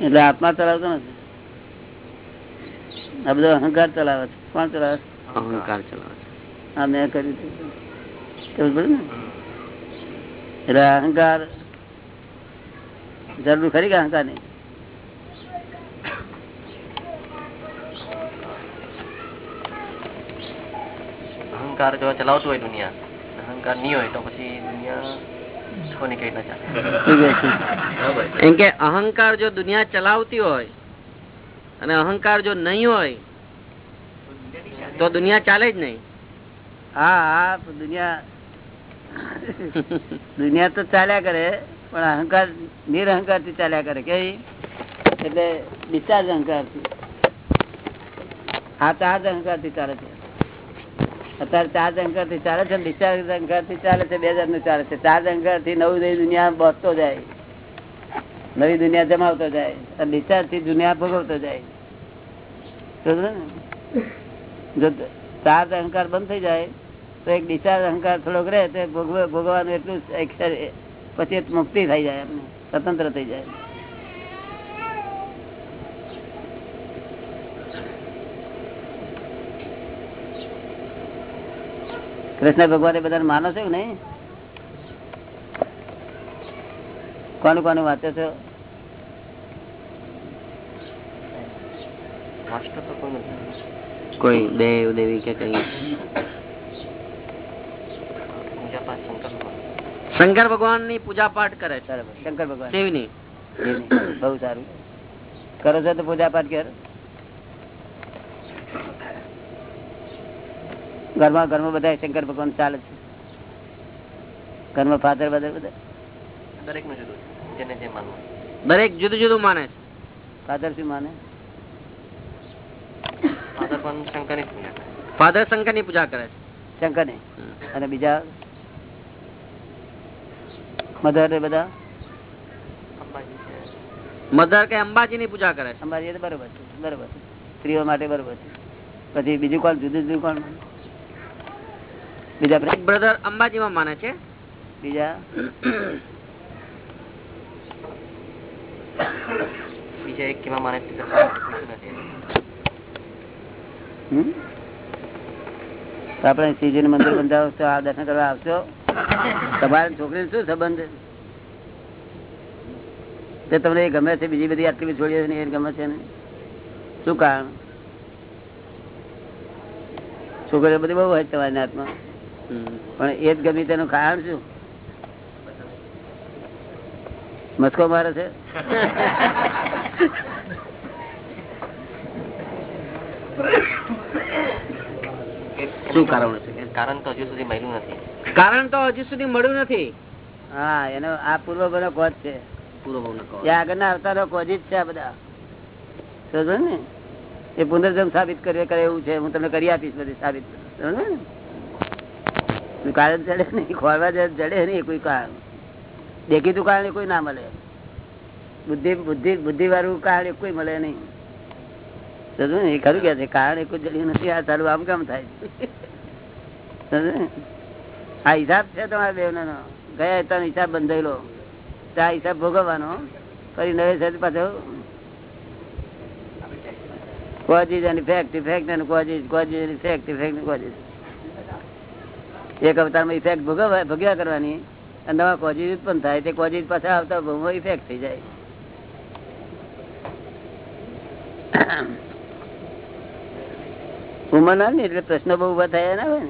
એટલે આત્મા ચલાવતો નથી. આ બધો અહંકાર ચલાવે છે. કોણ ચલાવે અહંકાર ચલાવે હા આ મેં કર્યું હતું. ને? એટલે અહંકાર જરૂર ખરી કે અહંકારની અહંકાર જો ચલાવતું હોય દુનિયા અહંકાર નહીં હોય તો પછી દુનિયા એમ કે અહંકાર જો દુનિયા ચલાવતી હોય અને અહંકાર જો નહીં હોય તો દુનિયા ચાલે જ નહીં. હા હા દુનિયા દુનિયા તો ચાલ્યા કરે પણ અહંકાર નિરહંકારથી ચાલ્યા કરે. કે એટલે ડિસ્ચાર્જ અહંકારથી આ ચાર્જ અહંકારથી ચાલે છે. અત્યારે ચાર અહંકારથી ચાલે છે ચાર અહંકારથી ચાલે છે, બે હજાર ચાલે છે. ચાર અહંકારથી નવી નવી દુનિયા બસતો જાય. નવી દુનિયા જમાવતો જાય. ડિસ્ચાર્જથી દુનિયા ભોગવતો જાય? જો ચાર અહંકાર બંધ થઈ જાય, તો એક ડિસ્ચાર્જ અહંકાર થોડોક રહે, તો ભોગવ- ભોગવવાનું એટલું પછી મુક્તિ થઈ જાય એમને, સ્વતંત્ર થઈ જાય કૃષ્ણ ભગવાન બધાને માનો છો કે નહીં? કોનું કોનું વાંચો છો? કોઈ દેવ દેવી કે કઈ? શંકર ભગવાન. ની પૂજા પાઠ કરે શંકર ભગવાન. શિવની. બહુ સારું. કરો છો તો પૂજા પાઠ કર ઘરમાં ઘરમાં બધા શંકર ભગવાન ચાલે છે. ઘરમાં ફાધર બધા. બધા દરેકનું જુદું જે માનવું દરેક જુદું જુદું માને છે. ફાધર શું માને? ફાધર પણ શંકરની પૂજા કરે. ફાધર શંકરની પૂજા કરે છે. શંકર ને અને બીજા? મધર ને બધા? અંબાજી મધર કે અંબાજી ની પૂજા કરે તો બરોબર છે બરોબર સ્ત્રીઓ માટે બરોબર છે. પછી બીજું કોણ? જુદું જુદું કોણ માને? બીજા એક બ્રધર અંબાજી માં માને છે. બીજા? બીજા એક કેવા માને આપણે શ્રીજી મંદિર બંધાવો છો આ દર્શન કરવા આવશો? તમારી છોકરી શું સંબંધ? તે તમને એ ગમે છે બીજી બધી આટલી બધી છે ને એ ગમે છે ને? શું કારણ? છોકરીઓ બધી બહુ હોય તમારી હાથમાં. પણ એ જ ગમી તેનું કારણ શું? મસ્કો મારે છે? શું કારણ છે? કારણ તો હજુ સુધી મળ્યું નથી. કારણ તો હજુ સુધી મળ્યું નથી. હા એનો આ પૂર્વ બનો કોચ છે પૂર્વ આગળના અવતારો કોજી જ છે આ બધા. સમજો ને? એ પુનર્જન્મ સાબિત કરે કરે એવું છે હું તમને કરી આપીશ બધી સાબિત. સમજો ને? કારણ જડે નહીં ખોરવા ચડે નહીં કોઈ કારણ દેખીતું કારણ કોઈ ના મળે. બુદ્ધિ બુદ્ધિ બુદ્ધિ વાળું કારણ કોઈ મળે નહીં. સમજો કે કારણ એક જડ્યું નથી, આ સારું આમ કામ થાય? આ હિસાબ છે તમારા બેવનો ગયા હેતાનો હિસાબ બંધાયેલો? તો આ હિસાબ ભોગવવાનો. ફરી નવે સાથે પાછો. કોજીજ અને ઇફેક્ટ ફેક્ટ અને કોજીજ કોજીજ અને કોજીજ એક અવતારમાં ઇફેક્ટ ભોગવવા ભોગ્યા કરવાની અને નવા કોજીજ ઉત્પન્ન થાય. તે કોજીજ પાછા આવતા ભૂમો ઇફેક્ટ થઈ જાય. ઉંમર ના એટલે પ્રશ્નો બહુ ઊભા થયા ના હોય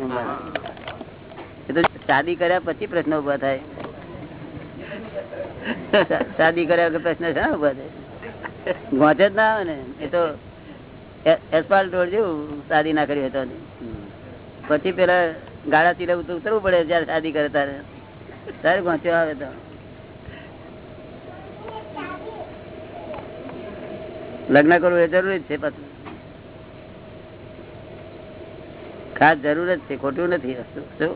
ને શાદી કર્યા પછી પ્રશ્ન ઊભા થાય. શાદી કર્યા વગર પ્રશ્ન શા ઊભા થાય? ગોંચે જ ના આવે ને. એ તો એસપાલ રોડ જેવું શાદી ના કરી હોય તો પછી પેલા ગાડા ચીરે ઉતરવું પડે જયારે શાદી કરે તારે તારે ગોંચ્યો આવે તો? લગ્ન કરવું એ જરૂરી છે પાછું. ખાસ જરૂર જ છે, ખોટું નથી શું?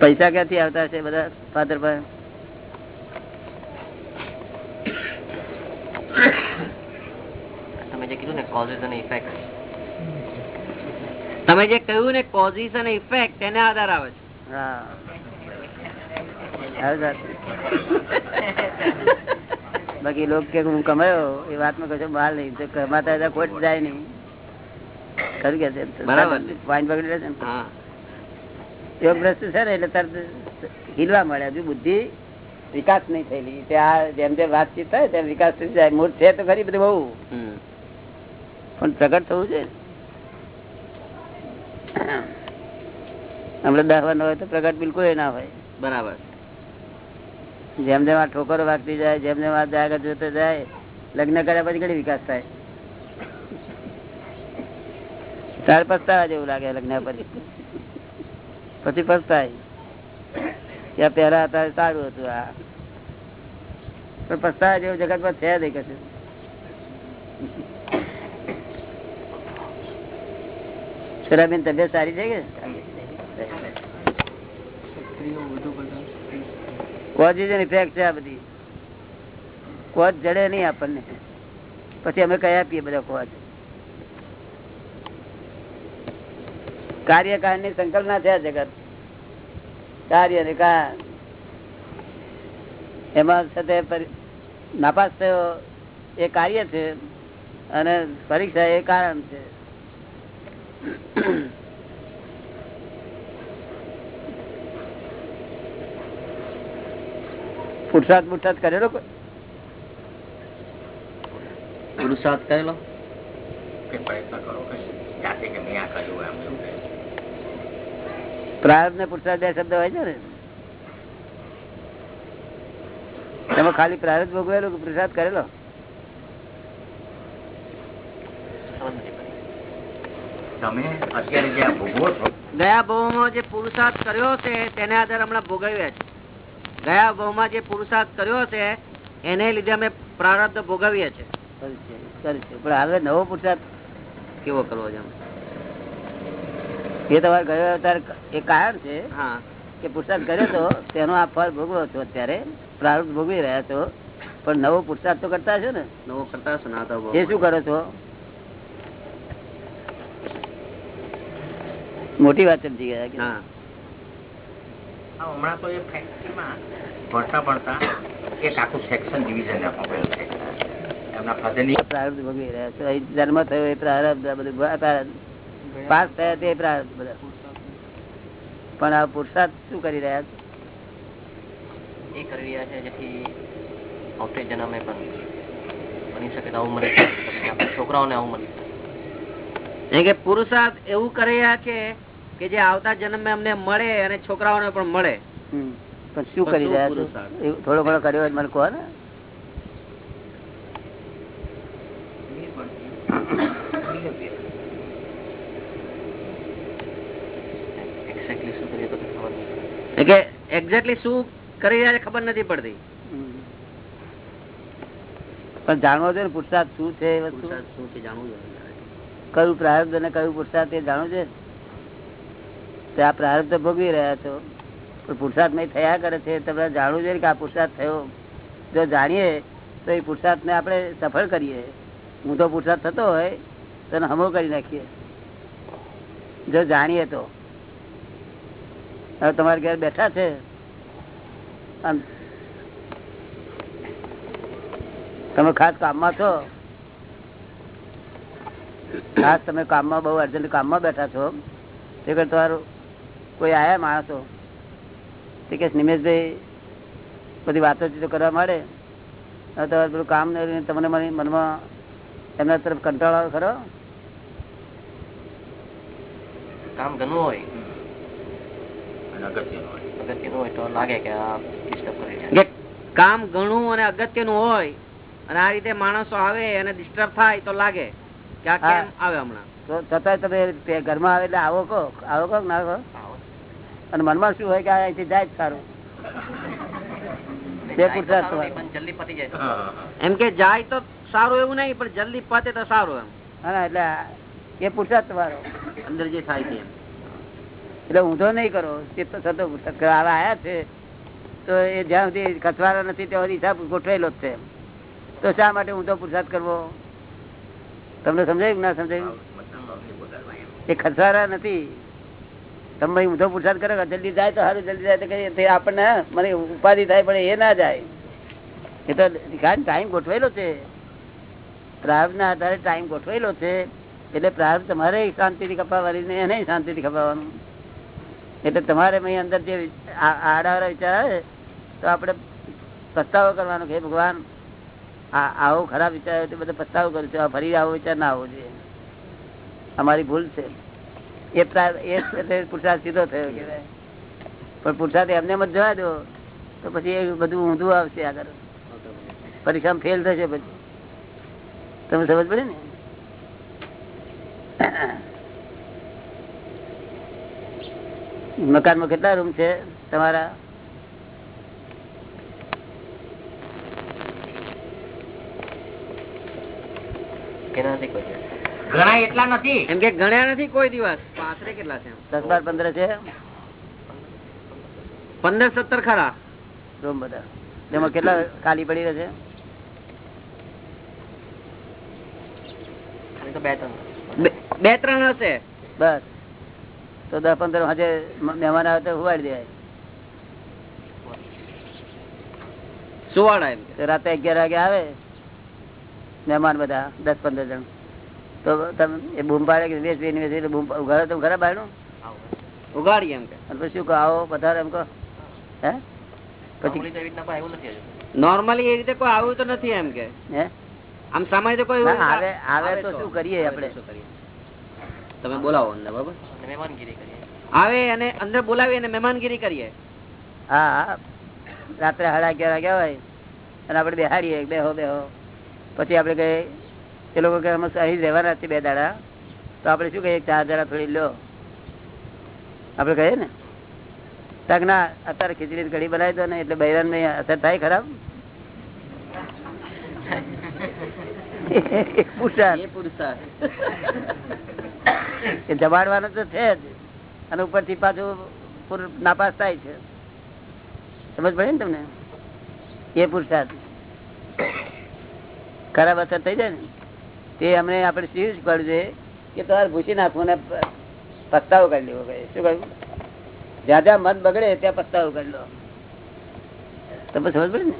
પૈસા ક્યાંથી આવતા છે બધા, ફાધર પાસે તમે જે કીધું ને કોઝિસ અને ઇફેક્ટ તમે જે કહ્યું ને કોઝિસ અને ઇફેક્ટ તેને આધાર આવે છે. બાકી લોક કે હું કમાયો એ વાતમાં કશો બહાર નહીં. તો કમાતા ખોટ જાય નહીં. ખરું કે છે? બરાબર. પકડી લે છે ને હા. યોગ છે ને એટલે તરત હિલવા મળે. હજુ બુદ્ધિ વિકાસ નહીં થયેલી. ત્યાં જેમ જેમ વાતચીત થાય તેમ વિકાસ થઈ જાય. મૂળ છે તો ખરી બધું બહુ. પણ પ્રગટ થવું છે? હમણાં દસ વાર હોય તો પ્રગટ બિલકુલ એ ના હોય. બરાબર. જેમ જેમ આ ઠોકરો વાગતી જાય જેમ જેમ આ જાગર જોતો જાય લગ્ન કર્યા પછી ઘણી વિકાસ થાય. ત્યારે પસ્તાવા જેવું લાગે લગ્ન પછી. પછી પસ્તાય. ત્યાં પેલા હતા સારું હતું આ. પણ પસ્તાવા જેવું જગતમાં છે નહીં કશું. સુરાબેન, તબિયત સારી છે કે? છે આ પછી અમે કયા આપીએ બધા કોચ કાર્યકાળની સંકલ્પના છે જગત. કાર્ય ને કારણ એમાં સાથે નાપાસ થયો. એ કાર્ય છે અને પરીક્ષા એ કારણ છે. પુરસાદ પુરસાદ કરેલો? પુરુષાર્થ કરેલો? પ્રાર્થ ને પુરસાદ બે શબ્દ હોય છે ને? એમાં ખાલી પ્રાર્થ ભોગવેલો કે પુરસાદ કરેલો? તમે અત્યારે જે ભોગવો છો? ગયા ભાવમાં જે પુરુષાર્થ કર્યો છે તેને આધારે હમણાં ભોગવ્યા છે ગયા ભાવમાં જે પુરુષાર્થ કર્યો છે એને લીધે અમે પ્રારબ્ધ ભોગવીએ છે કરશે, કરશે. પણ હવે નવો પુરસાદ કેવો કરવો છે એ તમારે ગયો અવતાર એ કારણ છે હા. કે પુરસાદ કર્યો તો તેનો આ ફળ ભોગવો છો અત્યારે પ્રારબ્ધ ભોગવી રહ્યા છો. પણ નવો પુરસાદ તો કરતા છો ને? નવો કરતા ને તો શું કરો છો? મોટી વાત સમજી ગયા કે હમણાં તો એ ફેક્ટરીમાં ભણતા ભણતા એક આખું સેક્શન ડિવિઝન આપવામાં છે. એમના ફાધરની પ્રારબ્ધ ભોગવી રહ્યા છો. જન્મ થયો એ પ્રારબ્ધ બધું પાસ થયા તે પ્રારબ્ધ બધા. પણ આ પુરુષાર્થ શું કરી રહ્યા છો? એ કરી રહ્યા છે જેથી આવતે જન્મે પણ બની શકે આવું મળી. છોકરાઓને આવું મળી. શકે કે પુરુષાર્થ એવું કરી રહ્યા છે કે જે આવતા જન્મ અમને મળે અને છોકરાઓને પણ મળે. પણ શું કરી રહ્યા છો? થોડો ઘણો કર્યો હોય મને કહો ને. એક્ઝેક્ટલી શું કરી રહ્યા છે ખબર નથી પડતી. પણ જાણવો છે ને પુરુષાર્થ શું છે એ શું છે જાણવું જોઈએ. કયું પ્રારબ્ધ અને કયું પુરસાદ એ જાણવું છે તે આ પ્રારબ્ધ ભોગવી રહ્યા છો. પણ પુરુષાર્થ નહીં થયા કરે છે તમે જાણવું જોઈએ કે આ પુરુષાર્થ થયો. જો જાણીએ, તો એ પુરુષાર્થ આપણે સફળ કરીએ. હું તો પુરુષાર્થ થતો હોય તો હમો કરી નાખીએ. જો જાણીએ તો. હવે તમારે ઘેર બેઠા છે. આમ, તમે ખાસ કામમાં છો? ખાસ તમે કામમાં બહુ અર્જન્ટ કામમાં બેઠા છો. તે કરતા તમારું કોઈ આયા માણસો? તે કે નિમેશભાઈ બધી વાતો કરવા માંડે? તો પેલું કામ નહીં તમને મારી મનમાં એમના તરફ કંટાળો આવે ખરો? કામ ઘણું હોય? અને અગત્યનું હોય. અગત્યનું હોય તો લાગે કે આ ડિસ્ટર્બ કરી રહ્યા કે કામ ઘણું અને અગત્યનું હોય અને આ રીતે માણસો આવે અને ડિસ્ટર્બ થાય તો લાગે કે આ કેમ આવે હમણાં? તો છતાંય તમે ઘરમાં આવે એટલે આવો કહો. આવો કહો ના કહો અને મનમાં શું હોય કે અહીંથી જાય જ સારું. એમ કે જાય તો સારું એવું નહીં પણ જલ્દી પતે તો સારું એમ. એટલે એ પુરુષાર્થ તમારો અંદર જે થાય છે એટલે ઊંધો નહીં કરો ચિત્ત થતો પુરુષાર્થ કરો. છે તો એ જ્યાં સુધી કચવાના નથી ત્યાં સુધી હિસાબ ગોઠવેલો જ છે તો શા માટે ઊંધો પુરસાદ કરવો? તમને સમજાયું ના સમજાયું? એ ખસવારા નથી. તમે ઊંધો પુરસાદ કરો જલ્દી જાય તો સારું, જલ્દી જાય તો કઈ આપણને મને ઉપાધિ થાય પણ એ ના જાય. એ તો ટાઈમ ગોઠવેલો છે. પ્રાર્થ ના આધારે ટાઈમ ગોઠવેલો છે. એટલે પ્રાર્થ તમારે શાંતિથી ખપાવવાની ને એને શાંતિથી કપાવવાનું. એટલે તમારે અહીં અંદર જે આડાવાળા વિચાર આવે તો આપણે પસ્તાવો કરવાનો કે ભગવાન આવો ખરાબ વિચાર બધો પસ્તાવો કરું છું. ફરી આવો વિચાર ના આવવો જોઈએ. અમારી ભૂલ છે. એ પ્રા- એ એટલે પુરુષાર્થ સીધો થયો કેવાય પણ પુરસાદ એમને મત જોવા દો, તો પછી એ બધું ઊંધું આવશે આગળ. પરીક્ષામાં ફેલ થશે પછી. તમે સમજ પડે ને? મકાનમાં કેટલા રૂમ છે તમારા? એના નથી કોઈ. ઘણા એટલા નથી. એમ કે ગણ્યા નથી કોઈ દિવસ. આશરે કેટલા છે? દસ બાર પંદર છે. પંદર સત્તર ખરા. રૂમ બધા. એમાં કેટલા ખાલી પડી રહે છે? બે ત્રણ. બે- બે ત્રણ હશે. બસ. તો દસ પંદર હજે મહેમાન આવે તો હુવાડી દેવાય. સુવાડા એમ રાતે અગિયાર વાગે આવે. મહેમાન બધા દસ પંદર જણ. તો તમે એ બૂમ પાડે કે વેચ વેચ વેચ એટલે બૂમ ઉઘાડે તો ખરા બાયણું ઉઘાડીએ એમ કે. અને પછી શું કહો આવો પધારો એમ કહો. હે? પછી કોઈ નોર્મલી એ રીતે કોઈ આવ્યું તો નથી એમ કે. હે? આમ સામાન્ય તો કોઈ આવે આવે તો શું કરીએ આપણે? શું કરીએ? તમે બોલાવો અંદર બરાબર? અને મહેમાનગીરી કરીએ. આવે અને અંદર બોલાવી અને મહેમાનગીરી કરીએ. હા હા. રાત્રે સાડા અગિયાર વાગ્યા હોય અને આપણે બેહાડીએ બેહો બેહો. પછી આપણે કહીએ એ લોકો કે અમે અહીં રહેવાના છીએ બે દાડા. તો આપણે શું કહીએ? ચાર દાડા થોડી લો. આપણે કહીએ ને? તક ના અત્યારે ખીચડી કઢી બનાવી દો ને એટલે બૈરાન ને અસર થાય ખરાબ? જમાડવાનું તો છે જ. અને ઉપરથી પાછું પૂરું નાપાસ થાય છે. સમજ પડે ને તમને? એ પુરુષાર્થ. ખરાબ અસર થઈ જાય ને? તે અમને આપણે શીખ શીખવાડ્યું છે કે તમારે ભૂસી નાખવું ને પસ્તાવો કરી લેવો કહે શું કહ્યું? જ્યાં જ્યાં મન બગડે ત્યાં પસ્તાવો કરી લો. તમે સમજ પડે ને?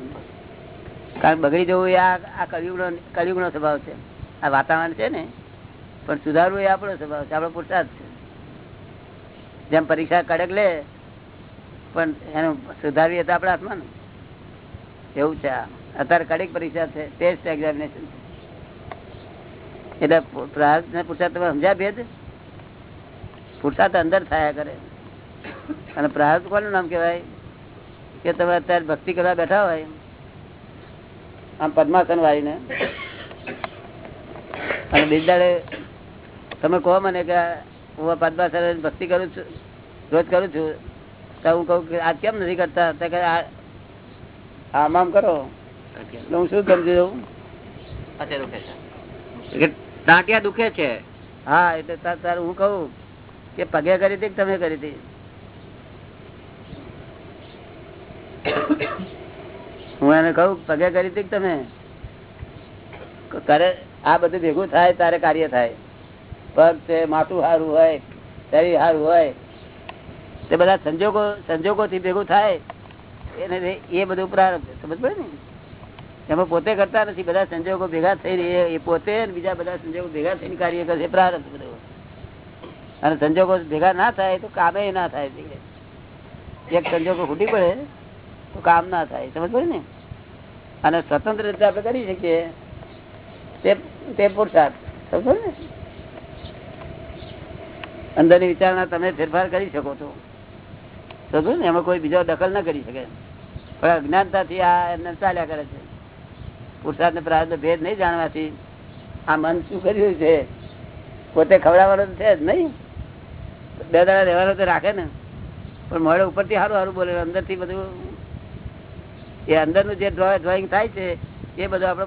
કારણ બગડી જવું એ આ આ કળિયુગનો કળિયુગનો સ્વભાવ છે. આ વાતાવરણ છે ને, પણ સુધારવું એ આપણો સ્વભાવ છે. આપણો પુરુષાર્થ છે. જેમ પરીક્ષા કડક લે, પણ એનું સુધારવી હતા આપણા હાથમાં ને. એવું છે અત્યારે કડક પરીક્ષા છે. ટેસ્ટ એક્ઝામિનેશન એટલે પ્રાર્થ ને પુરસાદ તમે સમજ્યા ભેદ? પુરસાદ અંદર થયા કરે. અને પ્રાર્થ કોનું નામ કહેવાય? કે તમે અત્યારે ભક્તિ કરવા બેઠા હોય આમ પદ્માસન વાળીને. અને બીજાડે તમે કહો મને કે હું પદ્માસન ભક્તિ કરું છું રોજ કરું છું. તો હું કહું કે આ કેમ નથી કરતા? તો કે આ- આમ આમ કરો. હું શું સમજી જવું અત્યારે ટાંટિયા દુખે છે. હા, એટલે તાર- હું કહું કે પગે કરી હતી તમે કરી હતી? હું એને કહું પગે કરી હતી તમે? કરે, આ બધું ભેગું થાય, તારે કાર્ય થાય. પગ છે, માથું સારું હોય, શરીર સારું હોય. તે બધા સંજોગો સંજોગોથી ભેગું થાય. એને એ બધું પ્રારંભ. સમજ પડે ને? એમાં પોતે કરતા નથી, બધા સંજોગો ભેગા થઈને એ- એ પોતે બીજા બધા સંજોગો ભેગા થઈને કાર્ય કરે પ્રારંભ બધો. અને સંજોગો ભેગા ના થાય તો કામે ના થાય. એક સંજોગો ખૂટી પડે તો કામ ના થાય. સમજ ને? અને સ્વતંત્ર રીતે આપણે કરી શકીએ તે પુરુષાર્થ સમજો ને? અંદરની વિચારણા તમે ફેરફાર કરી શકો છો. સમજો ને? એમાં કોઈ બીજો દખલ ના કરી શકે. પણ અજ્ઞાનતાથી આ એમને ચાલ્યા કરે છે. પુરુષાર્થ ને પ્રાર્થ ભેદ નહીં જાણવાથી આ મન શું કર્યું છે? પોતે ખવડાવવાનું છે જ નહીં. બે દાડા રહેવાનું તો રાખે ને. પણ મોડે ઉપરથી સારું સારું બોલે અંદરથી બધું એ અંદરનું જે ડ્રોઈંગ થાય છે, એ બધું આપણે